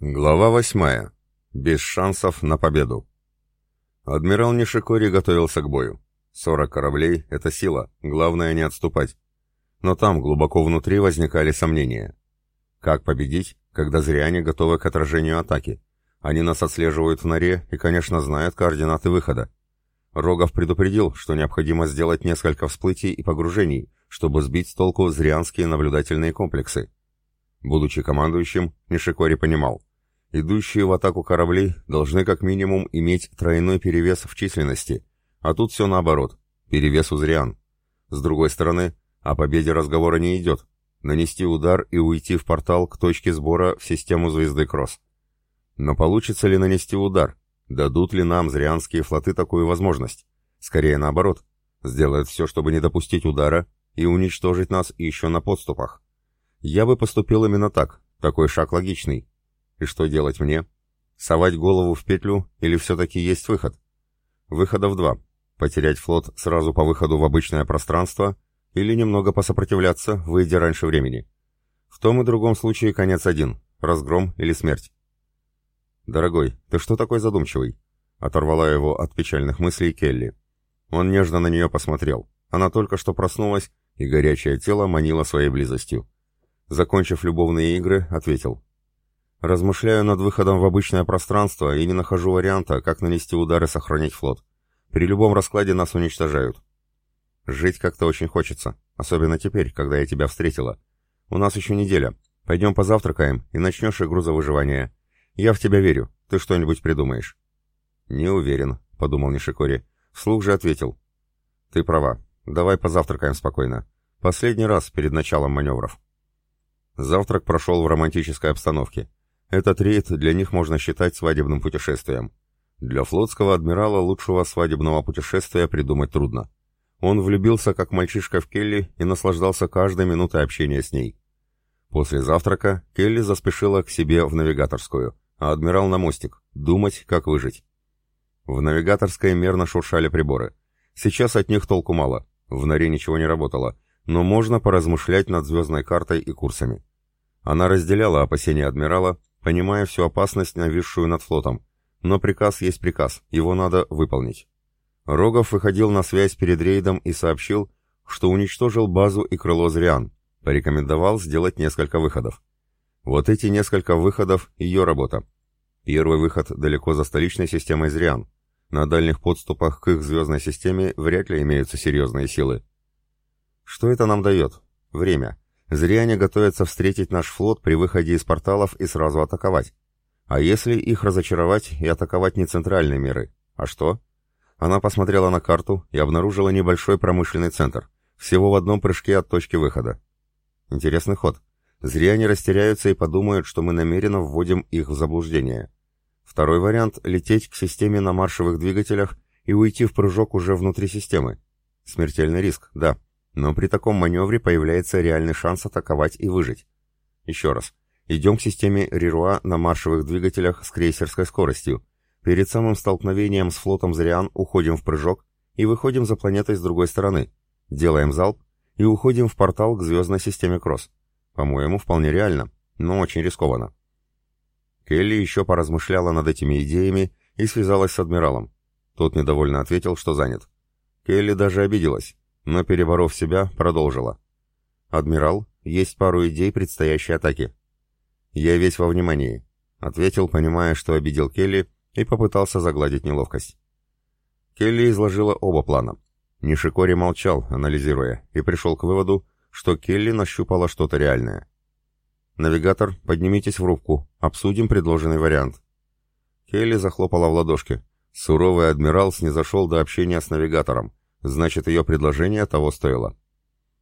Глава восьмая. Без шансов на победу. Адмирал Нишикори готовился к бою. Сорок кораблей — это сила, главное не отступать. Но там, глубоко внутри, возникали сомнения. Как победить, когда зря они готовы к отражению атаки? Они нас отслеживают в норе и, конечно, знают координаты выхода. Рогов предупредил, что необходимо сделать несколько всплытий и погружений, чтобы сбить с толку зрианские наблюдательные комплексы. Будучи командующим, Нишикори понимал, Идущие в атаку корабли должны как минимум иметь тройной перевес в численности, а тут все наоборот, перевес у зриан. С другой стороны, о победе разговора не идет. Нанести удар и уйти в портал к точке сбора в систему звезды Кросс. Но получится ли нанести удар? Дадут ли нам зрианские флоты такую возможность? Скорее наоборот. Сделают все, чтобы не допустить удара и уничтожить нас еще на подступах. Я бы поступил именно так. Такой шаг логичный. И что делать мне? Совать голову в петлю или все-таки есть выход? Выходов два. Потерять флот сразу по выходу в обычное пространство или немного посопротивляться, выйдя раньше времени. В том и другом случае конец один – разгром или смерть. «Дорогой, ты что такой задумчивый?» – оторвала его от печальных мыслей Келли. Он нежно на нее посмотрел. Она только что проснулась, и горячее тело манило своей близостью. Закончив любовные игры, ответил. Размышляю над выходом в обычное пространство и не нахожу варианта, как нанести удар и сохранить флот. При любом раскладе нас уничтожают. Жить как-то очень хочется, особенно теперь, когда я тебя встретила. У нас еще неделя. Пойдем позавтракаем и начнешь игру за выживание. Я в тебя верю. Ты что-нибудь придумаешь. Не уверен, подумал Нишикори. Вслух же ответил. Ты права. Давай позавтракаем спокойно. Последний раз перед началом маневров. Завтрак прошел в романтической обстановке. Этот рейд для них можно считать свадебным путешествием. Для флотского адмирала лучшего свадебного путешествия придумать трудно. Он влюбился как мальчишка в Келли и наслаждался каждой минутой общения с ней. После завтрака Келли заспешила к себе в навигаторскую, а адмирал на мостик, думать, как выжить. В навигаторской мерно шуршали приборы. Сейчас от них толку мало, в норе ничего не работало, но можно поразмышлять над звездной картой и курсами. Она разделяла опасения адмирала понимая всю опасность, нависшую над флотом. Но приказ есть приказ, его надо выполнить. Рогов выходил на связь перед рейдом и сообщил, что уничтожил базу и крыло Зриан, порекомендовал сделать несколько выходов. Вот эти несколько выходов — ее работа. Первый выход далеко за столичной системой Зриан. На дальних подступах к их звездной системе вряд ли имеются серьезные силы. Что это нам дает? Время. Зря они готовятся встретить наш флот при выходе из порталов и сразу атаковать. А если их разочаровать и атаковать не центральные миры? А что? Она посмотрела на карту и обнаружила небольшой промышленный центр, всего в одном прыжке от точки выхода. Интересный ход. Зря они растеряются и подумают, что мы намеренно вводим их в заблуждение. Второй вариант — лететь к системе на маршевых двигателях и уйти в прыжок уже внутри системы. Смертельный риск, да. Но при таком маневре появляется реальный шанс атаковать и выжить. Еще раз. Идем к системе Рируа на маршевых двигателях с крейсерской скоростью. Перед самым столкновением с флотом Зриан уходим в прыжок и выходим за планетой с другой стороны. Делаем залп и уходим в портал к звездной системе Кросс. По-моему, вполне реально, но очень рискованно. Келли еще поразмышляла над этими идеями и связалась с адмиралом. Тот недовольно ответил, что занят. Келли даже обиделась но, переборов себя, продолжила. «Адмирал, есть пару идей предстоящей атаки». «Я весь во внимании», — ответил, понимая, что обидел Келли, и попытался загладить неловкость. Келли изложила оба плана. Нишикори молчал, анализируя, и пришел к выводу, что Келли нащупала что-то реальное. «Навигатор, поднимитесь в рубку, обсудим предложенный вариант». Келли захлопала в ладошки. Суровый адмирал снизошел до общения с навигатором, Значит, ее предложение того стоило.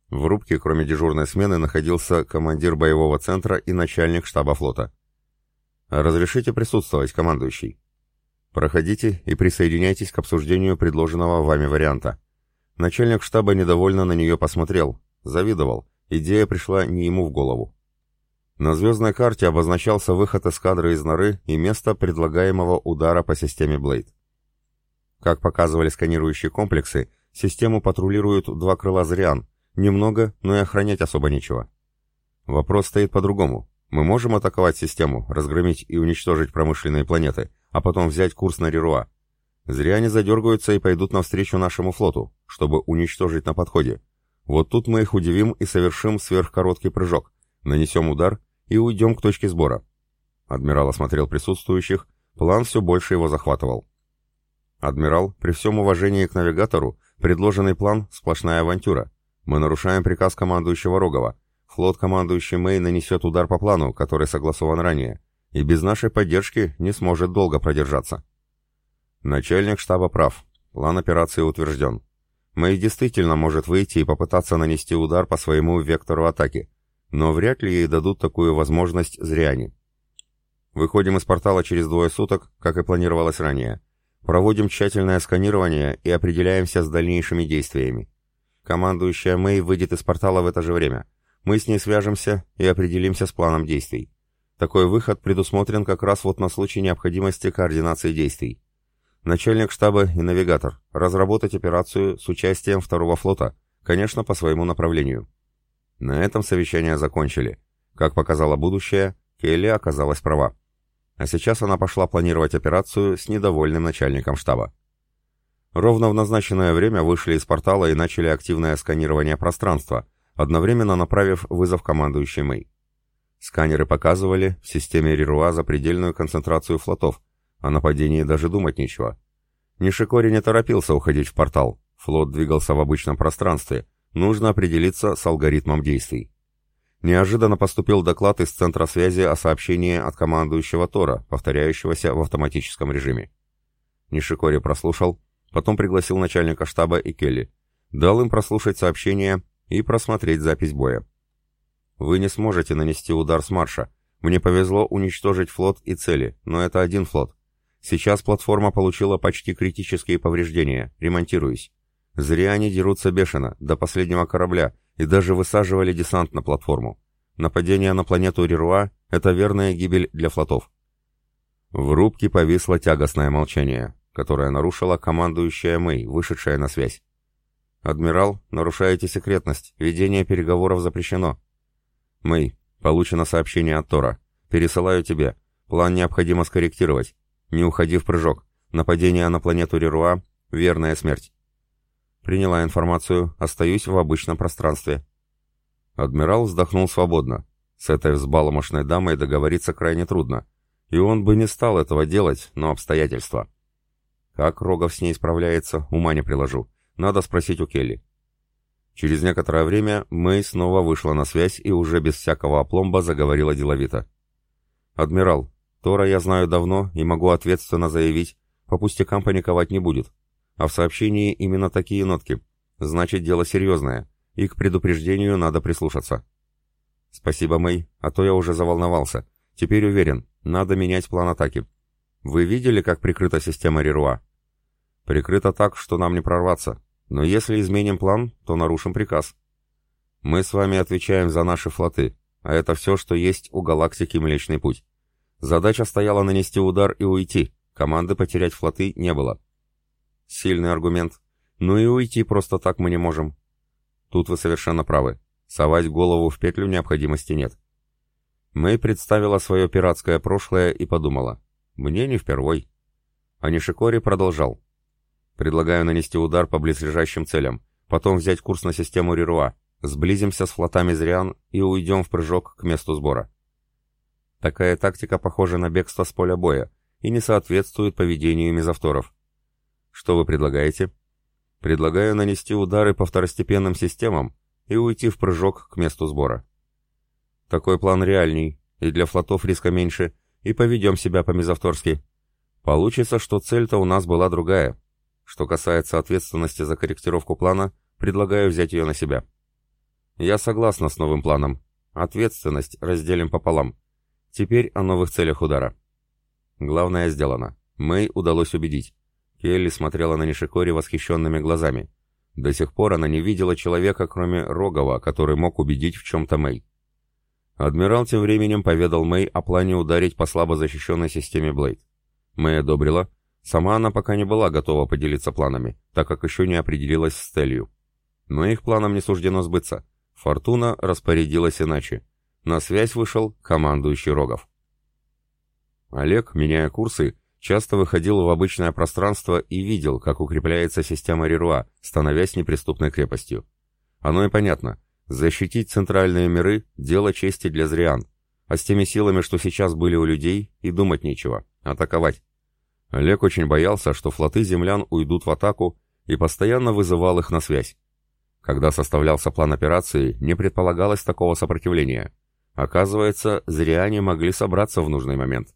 В рубке, кроме дежурной смены, находился командир боевого центра и начальник штаба флота. «Разрешите присутствовать, командующий?» «Проходите и присоединяйтесь к обсуждению предложенного вами варианта». Начальник штаба недовольно на нее посмотрел, завидовал, идея пришла не ему в голову. На звездной карте обозначался выход эскадры из норы и место предлагаемого удара по системе Блейд. Как показывали сканирующие комплексы, Систему патрулируют два крыла «Зриан». Немного, но и охранять особо нечего. Вопрос стоит по-другому. Мы можем атаковать систему, разгромить и уничтожить промышленные планеты, а потом взять курс на Рируа. Зря они задергаются и пойдут навстречу нашему флоту, чтобы уничтожить на подходе. Вот тут мы их удивим и совершим сверхкороткий прыжок, нанесем удар и уйдем к точке сбора. Адмирал осмотрел присутствующих, план все больше его захватывал. «Адмирал, при всем уважении к навигатору, предложенный план — сплошная авантюра. Мы нарушаем приказ командующего Рогова. Флот командующий Мэй нанесет удар по плану, который согласован ранее, и без нашей поддержки не сможет долго продержаться». Начальник штаба прав. План операции утвержден. Мэй действительно может выйти и попытаться нанести удар по своему вектору атаки, но вряд ли ей дадут такую возможность зряне. Выходим из портала через двое суток, как и планировалось ранее. Проводим тщательное сканирование и определяемся с дальнейшими действиями. Командующая Мэй выйдет из портала в это же время. Мы с ней свяжемся и определимся с планом действий. Такой выход предусмотрен как раз вот на случай необходимости координации действий. Начальник штаба и навигатор. Разработать операцию с участием второго флота, конечно, по своему направлению. На этом совещание закончили. Как показало будущее, Келли оказалась права. А сейчас она пошла планировать операцию с недовольным начальником штаба. Ровно в назначенное время вышли из портала и начали активное сканирование пространства, одновременно направив вызов командующей Мэй. Сканеры показывали в системе Рируа запредельную концентрацию флотов, о нападении даже думать нечего. Нишикори не торопился уходить в портал, флот двигался в обычном пространстве, нужно определиться с алгоритмом действий. Неожиданно поступил доклад из центра связи о сообщении от командующего Тора, повторяющегося в автоматическом режиме. Нишикори прослушал, потом пригласил начальника штаба и Келли. Дал им прослушать сообщение и просмотреть запись боя. «Вы не сможете нанести удар с марша. Мне повезло уничтожить флот и цели, но это один флот. Сейчас платформа получила почти критические повреждения. Ремонтируюсь. Зря они дерутся бешено, до последнего корабля, и даже высаживали десант на платформу. Нападение на планету Рируа — это верная гибель для флотов. В рубке повисло тягостное молчание, которое нарушила командующая Мэй, вышедшая на связь. «Адмирал, нарушаете секретность. Ведение переговоров запрещено». «Мэй, получено сообщение от Тора. Пересылаю тебе. План необходимо скорректировать. Не уходи в прыжок. Нападение на планету Рируа — верная смерть. Приняла информацию, остаюсь в обычном пространстве. Адмирал вздохнул свободно. С этой взбаломошной дамой договориться крайне трудно. И он бы не стал этого делать, но обстоятельства. Как Рогов с ней справляется, ума не приложу. Надо спросить у Келли. Через некоторое время Мэй снова вышла на связь и уже без всякого опломба заговорила деловито. «Адмирал, Тора я знаю давно и могу ответственно заявить, по пустякам паниковать не будет. А в сообщении именно такие нотки. Значит, дело серьезное, и к предупреждению надо прислушаться. Спасибо, Мэй, а то я уже заволновался. Теперь уверен, надо менять план атаки. Вы видели, как прикрыта система Рируа? Прикрыта так, что нам не прорваться. Но если изменим план, то нарушим приказ. Мы с вами отвечаем за наши флоты, а это все, что есть у галактики Млечный Путь. Задача стояла нанести удар и уйти, команды потерять флоты не было. Сильный аргумент. Ну и уйти просто так мы не можем. Тут вы совершенно правы. Совать голову в петлю необходимости нет. Мэй представила свое пиратское прошлое и подумала. Мне не впервой. А Нишикори продолжал. Предлагаю нанести удар по близлежащим целям, потом взять курс на систему Рируа, сблизимся с флотами Зриан и уйдем в прыжок к месту сбора. Такая тактика похожа на бегство с поля боя и не соответствует поведению мезовторов. Что вы предлагаете? Предлагаю нанести удары по второстепенным системам и уйти в прыжок к месту сбора. Такой план реальней, и для флотов риска меньше, и поведем себя по-мезовторски. Получится, что цель-то у нас была другая. Что касается ответственности за корректировку плана, предлагаю взять ее на себя. Я согласна с новым планом. Ответственность разделим пополам. Теперь о новых целях удара. Главное сделано. Мэй удалось убедить. Келли смотрела на Нишикори восхищенными глазами. До сих пор она не видела человека, кроме Рогова, который мог убедить в чем-то Мэй. Адмирал тем временем поведал Мэй о плане ударить по слабо защищенной системе Блейд. Мэй одобрила. Сама она пока не была готова поделиться планами, так как еще не определилась с целью. Но их планам не суждено сбыться. Фортуна распорядилась иначе. На связь вышел командующий Рогов. Олег, меняя курсы, часто выходил в обычное пространство и видел, как укрепляется система Реруа, становясь неприступной крепостью. Оно и понятно. Защитить центральные миры – дело чести для зриан. А с теми силами, что сейчас были у людей, и думать нечего. Атаковать. Олег очень боялся, что флоты землян уйдут в атаку, и постоянно вызывал их на связь. Когда составлялся план операции, не предполагалось такого сопротивления. Оказывается, зриане могли собраться в нужный момент.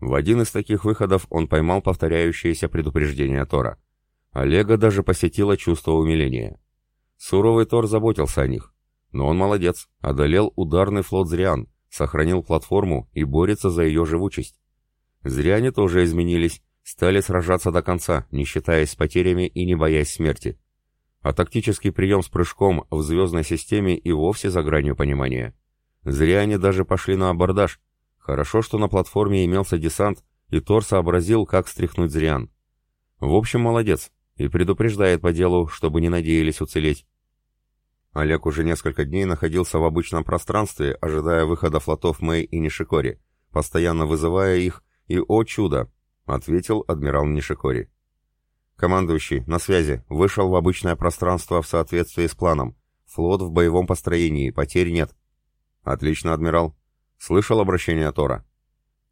В один из таких выходов он поймал повторяющееся предупреждение Тора. Олега даже посетило чувство умиления. Суровый Тор заботился о них. Но он молодец, одолел ударный флот Зриан, сохранил платформу и борется за ее живучесть. Зриане тоже изменились, стали сражаться до конца, не считаясь с потерями и не боясь смерти. А тактический прием с прыжком в звездной системе и вовсе за гранью понимания. Зриане даже пошли на абордаж. Хорошо, что на платформе имелся десант, и Тор сообразил, как стряхнуть Зриан. В общем, молодец, и предупреждает по делу, чтобы не надеялись уцелеть. Олег уже несколько дней находился в обычном пространстве, ожидая выхода флотов Мэй и Нишикори, постоянно вызывая их, и, о чудо, ответил адмирал Нишикори. Командующий, на связи, вышел в обычное пространство в соответствии с планом. Флот в боевом построении, потерь нет. Отлично, адмирал. Слышал обращение Тора?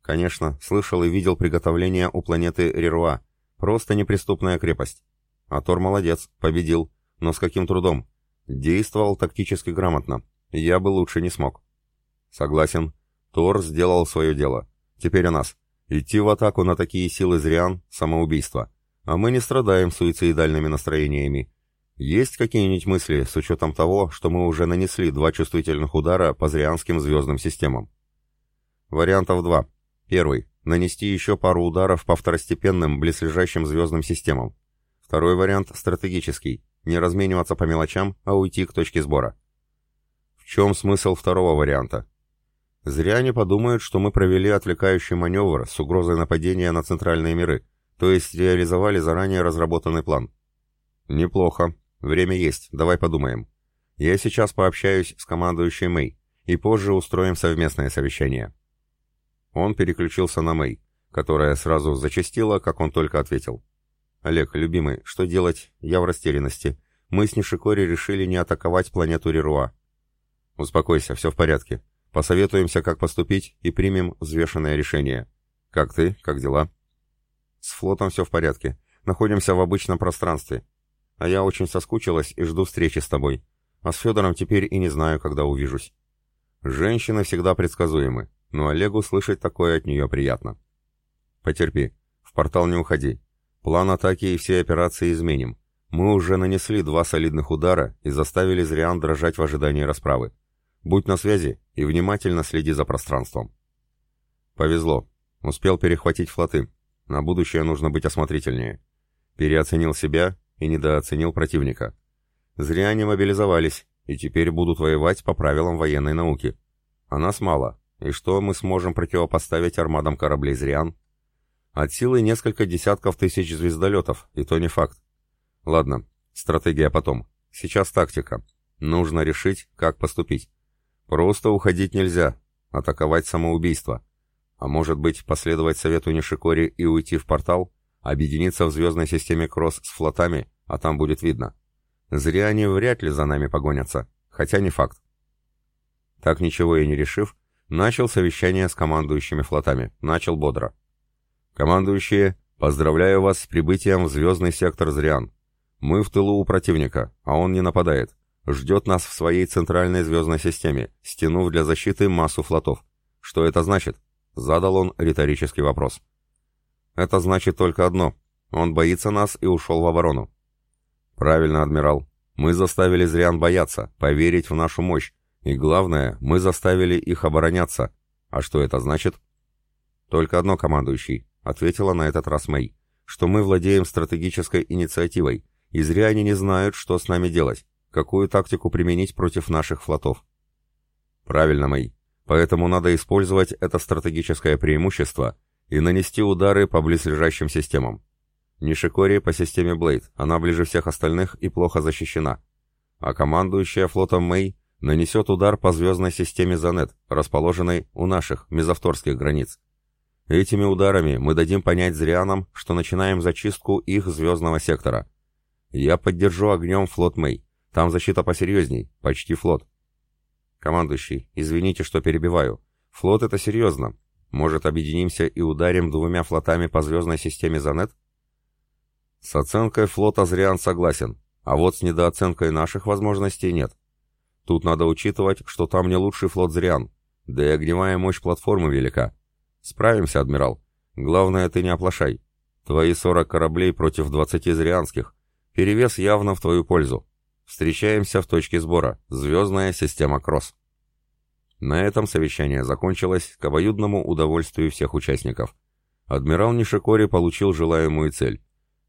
Конечно, слышал и видел приготовление у планеты Реруа. Просто неприступная крепость. А Тор молодец, победил. Но с каким трудом? Действовал тактически грамотно. Я бы лучше не смог. Согласен. Тор сделал свое дело. Теперь о нас. Идти в атаку на такие силы зриан – самоубийство. А мы не страдаем суицидальными настроениями. Есть какие-нибудь мысли с учетом того, что мы уже нанесли два чувствительных удара по зрианским звездным системам? Вариантов два. Первый. Нанести еще пару ударов по второстепенным, близлежащим звездным системам. Второй вариант стратегический. Не размениваться по мелочам, а уйти к точке сбора. В чем смысл второго варианта? Зря они подумают, что мы провели отвлекающий маневр с угрозой нападения на центральные миры, то есть реализовали заранее разработанный план. Неплохо. Время есть, давай подумаем. Я сейчас пообщаюсь с командующей Мэй, и позже устроим совместное совещание. Он переключился на Мэй, которая сразу зачастила, как он только ответил. «Олег, любимый, что делать? Я в растерянности. Мы с Нишикори решили не атаковать планету Реруа». «Успокойся, все в порядке. Посоветуемся, как поступить, и примем взвешенное решение. Как ты? Как дела? С флотом все в порядке. Находимся в обычном пространстве. А я очень соскучилась и жду встречи с тобой. А с Федором теперь и не знаю, когда увижусь. Женщины всегда предсказуемы, но Олегу слышать такое от нее приятно. Потерпи. В портал не уходи. План атаки и все операции изменим. Мы уже нанесли два солидных удара и заставили Зриан дрожать в ожидании расправы. Будь на связи и внимательно следи за пространством. Повезло. Успел перехватить флоты. На будущее нужно быть осмотрительнее. Переоценил себя и недооценил противника. Зря они мобилизовались, и теперь будут воевать по правилам военной науки. А нас мало, и что мы сможем противопоставить армадам кораблей «Зриан»? От силы несколько десятков тысяч звездолетов, и то не факт. Ладно, стратегия потом. Сейчас тактика. Нужно решить, как поступить. Просто уходить нельзя, атаковать самоубийство. А может быть, последовать совету Нишикори и уйти в портал, объединиться в звездной системе Кросс с флотами, а там будет видно. Зря они вряд ли за нами погонятся, хотя не факт. Так ничего и не решив, начал совещание с командующими флотами. Начал бодро. «Командующие, поздравляю вас с прибытием в звездный сектор Зриан. Мы в тылу у противника, а он не нападает ждет нас в своей центральной звездной системе, стянув для защиты массу флотов. Что это значит? Задал он риторический вопрос. Это значит только одно. Он боится нас и ушел в оборону. Правильно, адмирал. Мы заставили Зриан бояться, поверить в нашу мощь. И главное, мы заставили их обороняться. А что это значит? Только одно, командующий, ответила на этот раз Мэй, что мы владеем стратегической инициативой, и зря они не знают, что с нами делать. Какую тактику применить против наших флотов? Правильно, Мэй. Поэтому надо использовать это стратегическое преимущество и нанести удары по близлежащим системам. Нишикори по системе Блейд, она ближе всех остальных и плохо защищена. А командующая флотом Мэй нанесет удар по звездной системе Занет, расположенной у наших, мезовторских границ. Этими ударами мы дадим понять зрианам, что начинаем зачистку их звездного сектора. Я поддержу огнем флот Мэй. Там защита посерьезней, почти флот. Командующий, извините, что перебиваю. Флот это серьезно. Может, объединимся и ударим двумя флотами по звездной системе Занет? С оценкой флота Зриан согласен, а вот с недооценкой наших возможностей нет. Тут надо учитывать, что там не лучший флот Зриан, да и огневая мощь платформы велика. Справимся, адмирал. Главное, ты не оплошай. Твои 40 кораблей против 20 зрианских. Перевес явно в твою пользу. Встречаемся в точке сбора. Звездная система Кросс. На этом совещание закончилось к обоюдному удовольствию всех участников. Адмирал Нишикори получил желаемую цель.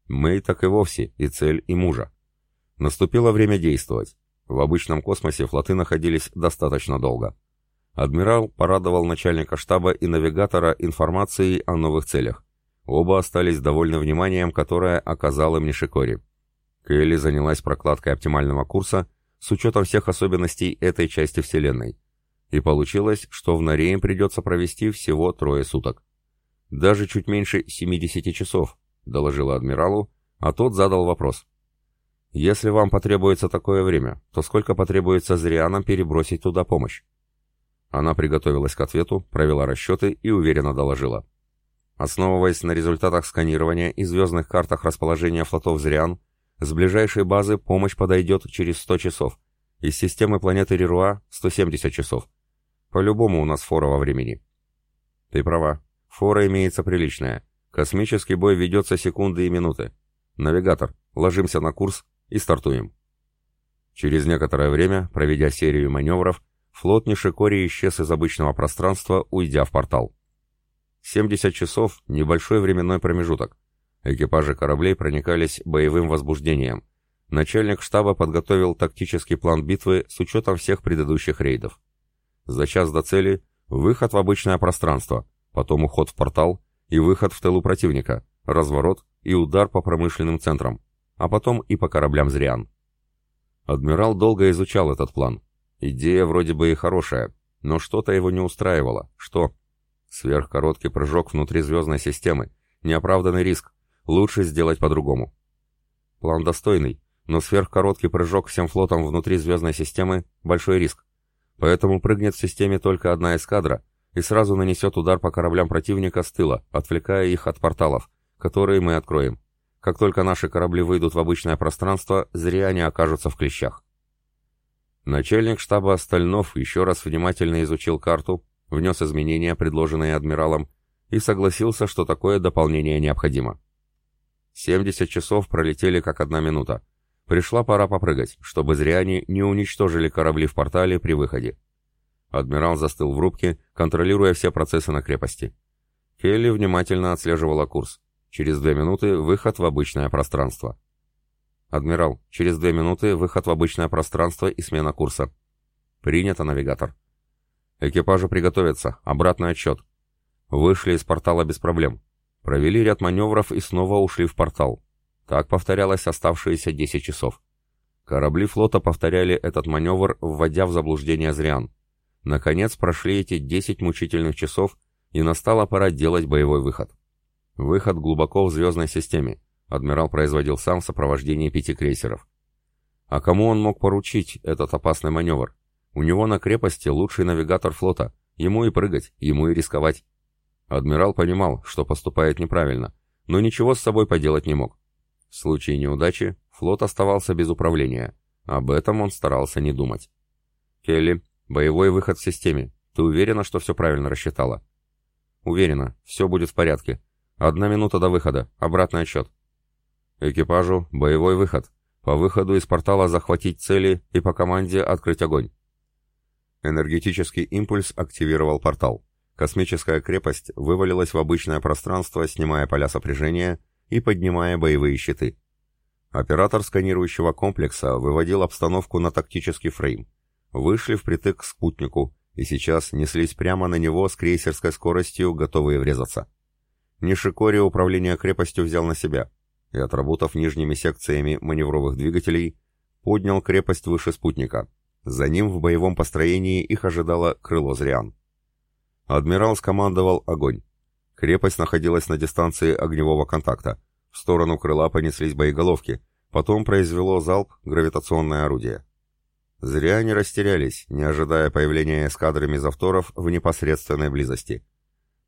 Мэй так и вовсе, и цель, и мужа. Наступило время действовать. В обычном космосе флоты находились достаточно долго. Адмирал порадовал начальника штаба и навигатора информацией о новых целях. Оба остались довольны вниманием, которое оказал им Нишикори. Келли занялась прокладкой оптимального курса с учетом всех особенностей этой части Вселенной. И получилось, что в норе им придется провести всего трое суток. Даже чуть меньше 70 часов, доложила адмиралу, а тот задал вопрос. Если вам потребуется такое время, то сколько потребуется зрианам перебросить туда помощь? Она приготовилась к ответу, провела расчеты и уверенно доложила. Основываясь на результатах сканирования и звездных картах расположения флотов Зриан, с ближайшей базы помощь подойдет через 100 часов, из системы планеты Рируа 170 часов. По-любому у нас фора во времени. Ты права, фора имеется приличная. Космический бой ведется секунды и минуты. Навигатор, ложимся на курс и стартуем. Через некоторое время, проведя серию маневров, флот Нишикори исчез из обычного пространства, уйдя в портал. 70 часов – небольшой временной промежуток. Экипажи кораблей проникались боевым возбуждением. Начальник штаба подготовил тактический план битвы с учетом всех предыдущих рейдов. За час до цели – выход в обычное пространство, потом уход в портал и выход в тылу противника, разворот и удар по промышленным центрам, а потом и по кораблям Зриан. Адмирал долго изучал этот план. Идея вроде бы и хорошая, но что-то его не устраивало. Что? Сверхкороткий прыжок внутри звездной системы. Неоправданный риск. Лучше сделать по-другому. План достойный, но сверхкороткий прыжок всем флотом внутри звездной системы – большой риск. Поэтому прыгнет в системе только одна эскадра и сразу нанесет удар по кораблям противника с тыла, отвлекая их от порталов, которые мы откроем. Как только наши корабли выйдут в обычное пространство, зря они окажутся в клещах. Начальник штаба Стальнов еще раз внимательно изучил карту, внес изменения, предложенные адмиралом, и согласился, что такое дополнение необходимо. 70 часов пролетели как одна минута. Пришла пора попрыгать, чтобы зря они не уничтожили корабли в портале при выходе. Адмирал застыл в рубке, контролируя все процессы на крепости. Келли внимательно отслеживала курс. Через две минуты выход в обычное пространство. «Адмирал, через две минуты выход в обычное пространство и смена курса». «Принято, навигатор». «Экипажу приготовиться. Обратный отчет». Вышли из портала без проблем. Провели ряд маневров и снова ушли в портал. Так повторялось оставшиеся 10 часов. Корабли флота повторяли этот маневр, вводя в заблуждение Зриан. Наконец прошли эти 10 мучительных часов, и настала пора делать боевой выход. Выход глубоко в звездной системе. Адмирал производил сам в сопровождении пяти крейсеров. А кому он мог поручить этот опасный маневр? У него на крепости лучший навигатор флота. Ему и прыгать, ему и рисковать. Адмирал понимал, что поступает неправильно, но ничего с собой поделать не мог. В случае неудачи флот оставался без управления. Об этом он старался не думать. «Келли, боевой выход в системе. Ты уверена, что все правильно рассчитала?» «Уверена. Все будет в порядке. Одна минута до выхода. Обратный отсчет». Экипажу боевой выход. По выходу из портала захватить цели и по команде открыть огонь. Энергетический импульс активировал портал. Космическая крепость вывалилась в обычное пространство, снимая поля сопряжения и поднимая боевые щиты. Оператор сканирующего комплекса выводил обстановку на тактический фрейм. Вышли впритык к спутнику и сейчас неслись прямо на него с крейсерской скоростью, готовые врезаться. Нишикори управление крепостью взял на себя и, отработав нижними секциями маневровых двигателей, поднял крепость выше спутника, За ним в боевом построении их ожидало крыло Зриан. Адмирал скомандовал огонь. Крепость находилась на дистанции огневого контакта. В сторону крыла понеслись боеголовки, потом произвело залп гравитационное орудие. Зря они растерялись, не ожидая появления эскадры мизавторов в непосредственной близости.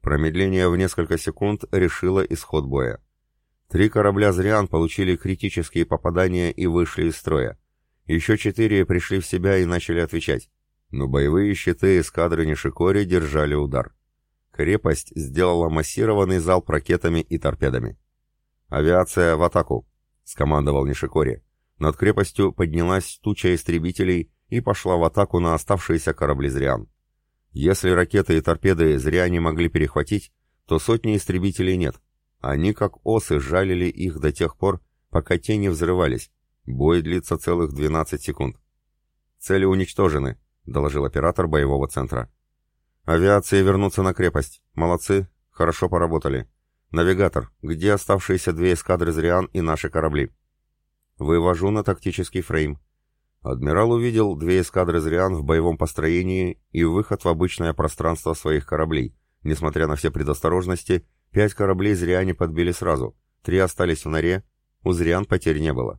Промедление в несколько секунд решило исход боя. Три корабля «Зриан» получили критические попадания и вышли из строя. Еще четыре пришли в себя и начали отвечать. Но боевые щиты эскадры Нишикори держали удар. Крепость сделала массированный залп ракетами и торпедами. «Авиация в атаку!» — скомандовал Нишикори. Над крепостью поднялась туча истребителей и пошла в атаку на оставшиеся корабли «Зриан». Если ракеты и торпеды зря не могли перехватить, то сотни истребителей нет. Они как осы жалили их до тех пор, пока те не взрывались. Бой длится целых 12 секунд. «Цели уничтожены», — доложил оператор боевого центра. «Авиация вернуться на крепость. Молодцы, хорошо поработали. Навигатор, где оставшиеся две эскадры «Зриан» и наши корабли?» «Вывожу на тактический фрейм», Адмирал увидел две эскадры «Зриан» в боевом построении и выход в обычное пространство своих кораблей. Несмотря на все предосторожности, пять кораблей «Зриане» подбили сразу, три остались в норе, у «Зриан» потерь не было.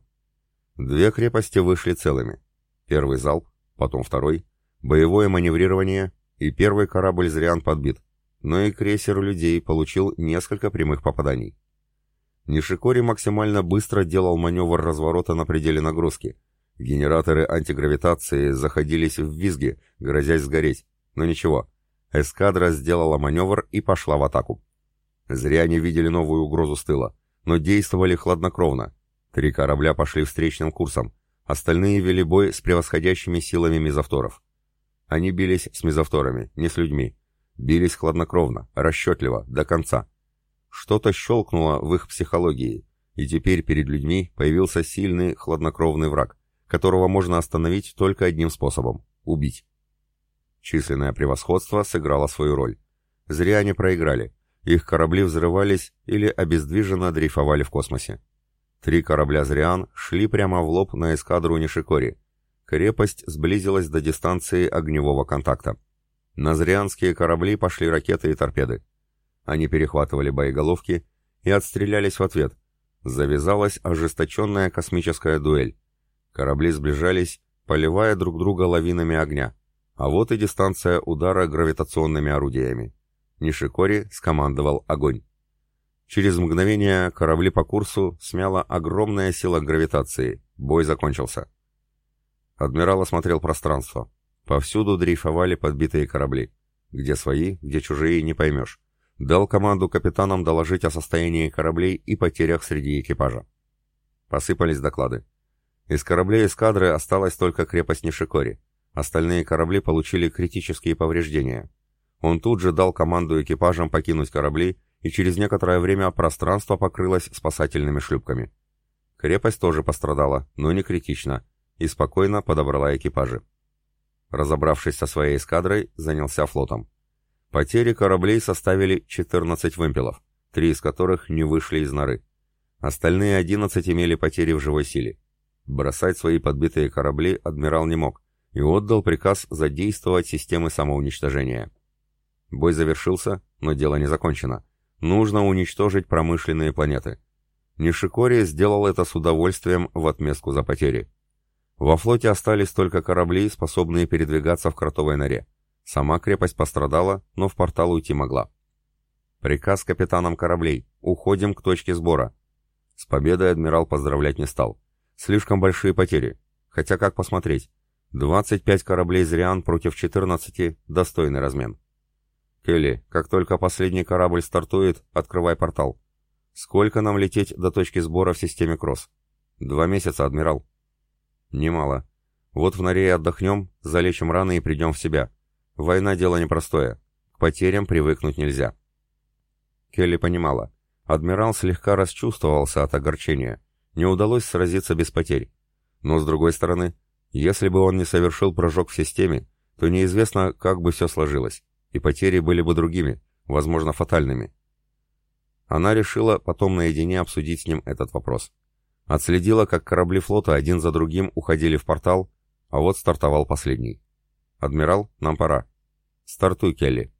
Две крепости вышли целыми. Первый залп, потом второй, боевое маневрирование, и первый корабль «Зриан» подбит, но и крейсер людей получил несколько прямых попаданий. Нишикори максимально быстро делал маневр разворота на пределе нагрузки – Генераторы антигравитации заходились в визги, грозясь сгореть. Но ничего, эскадра сделала маневр и пошла в атаку. Зря не видели новую угрозу с тыла, но действовали хладнокровно. Три корабля пошли встречным курсом, остальные вели бой с превосходящими силами мизавторов. Они бились с мизавторами, не с людьми. Бились хладнокровно, расчетливо, до конца. Что-то щелкнуло в их психологии, и теперь перед людьми появился сильный, хладнокровный враг которого можно остановить только одним способом – убить. Численное превосходство сыграло свою роль. Зря они проиграли. Их корабли взрывались или обездвиженно дрейфовали в космосе. Три корабля «Зриан» шли прямо в лоб на эскадру Нишикори. Крепость сблизилась до дистанции огневого контакта. На зрианские корабли пошли ракеты и торпеды. Они перехватывали боеголовки и отстрелялись в ответ. Завязалась ожесточенная космическая дуэль. Корабли сближались, поливая друг друга лавинами огня. А вот и дистанция удара гравитационными орудиями. Нишикори скомандовал огонь. Через мгновение корабли по курсу смяла огромная сила гравитации. Бой закончился. Адмирал осмотрел пространство. Повсюду дрейфовали подбитые корабли. Где свои, где чужие, не поймешь. Дал команду капитанам доложить о состоянии кораблей и потерях среди экипажа. Посыпались доклады. Из кораблей эскадры осталась только крепость Нишикори. Остальные корабли получили критические повреждения. Он тут же дал команду экипажам покинуть корабли, и через некоторое время пространство покрылось спасательными шлюпками. Крепость тоже пострадала, но не критично, и спокойно подобрала экипажи. Разобравшись со своей эскадрой, занялся флотом. Потери кораблей составили 14 вымпелов, три из которых не вышли из норы. Остальные 11 имели потери в живой силе. Бросать свои подбитые корабли адмирал не мог и отдал приказ задействовать системы самоуничтожения. Бой завершился, но дело не закончено. Нужно уничтожить промышленные планеты. Нишикори сделал это с удовольствием в отместку за потери. Во флоте остались только корабли, способные передвигаться в кротовой норе. Сама крепость пострадала, но в портал уйти могла. Приказ капитанам кораблей. Уходим к точке сбора. С победой адмирал поздравлять не стал. Слишком большие потери. Хотя как посмотреть? 25 кораблей «Зриан» против 14 – достойный размен. Келли, как только последний корабль стартует, открывай портал. Сколько нам лететь до точки сбора в системе Кросс? Два месяца, адмирал. Немало. Вот в норе отдохнем, залечим раны и придем в себя. Война дело непростое. К потерям привыкнуть нельзя. Келли понимала. Адмирал слегка расчувствовался от огорчения не удалось сразиться без потерь. Но с другой стороны, если бы он не совершил прыжок в системе, то неизвестно, как бы все сложилось, и потери были бы другими, возможно, фатальными. Она решила потом наедине обсудить с ним этот вопрос. Отследила, как корабли флота один за другим уходили в портал, а вот стартовал последний. «Адмирал, нам пора». «Стартуй, Келли»,